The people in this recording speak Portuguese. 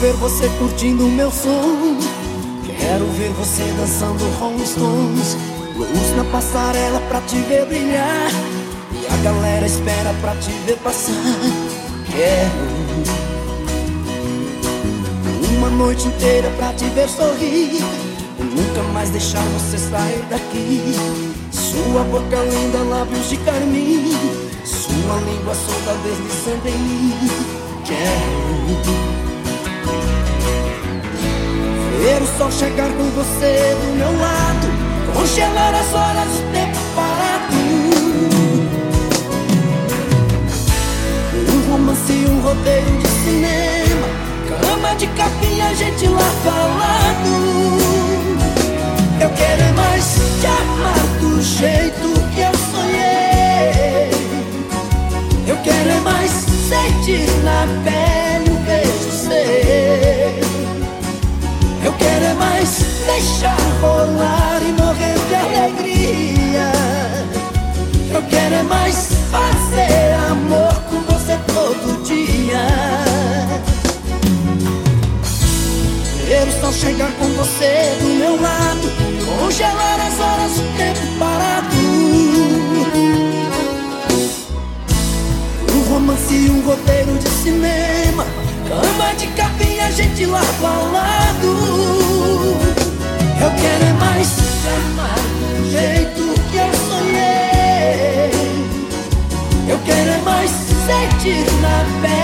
ver você curtindo o meu som. Quero ver você dançando Rolling Stones. Luz na passarela pra te ver brilhar. E a galera espera pra te ver passar. Quero noite inteira pra te ver sorrir. Nunca mais deixar você sair daqui. Sua boca linda, lábios de carmim. Sua língua solta deslizando em mim. Quero Ver o sol chegar com você do meu lado Congelar as horas do tempo parado Um romance um roteiro de cinema Cama de gente lá falado Eu quero é mais te amar do jeito que eu sonhei. Eu quero é mais sentir na pele um beijo seu. Eu quero é mais deixar rolar e morrer de alegria. Eu quero é mais fazer O sol chegar com você do meu lado, congelar as horas do tempo parado. Um romance e um roteiro de cinema Cama de capinha, gente lado ao lado. Eu quero é mais te do jeito que eu sonhei. Eu quero é mais sentir na pele